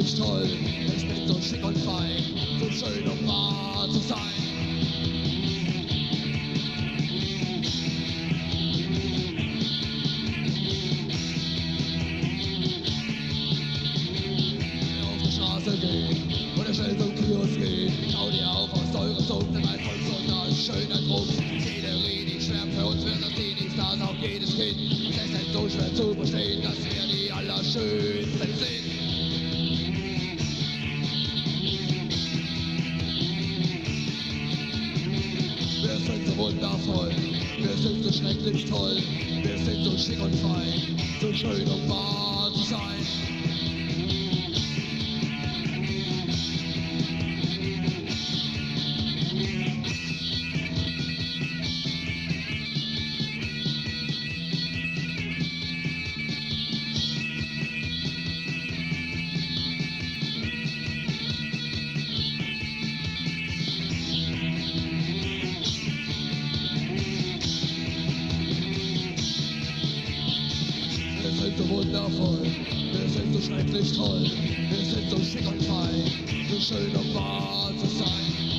schrecklich toll, ich bin so schick und fein, so schön um wahr zu sein. schöner Druck. Szenerie, die schwärmt für uns, wird das die nicht das auch jedes Kind. Es ist nicht so schwer zu verstehen, dass wir die Allerschönsten sind. Wundervoll, wir sind so schrecklich toll, wir sind so schick und fein, so schön um wahr zu sein. Sind so wundervoll, wir sind so schrecklich toll, wir sind so schick und fein, so schön um wahr zu sein.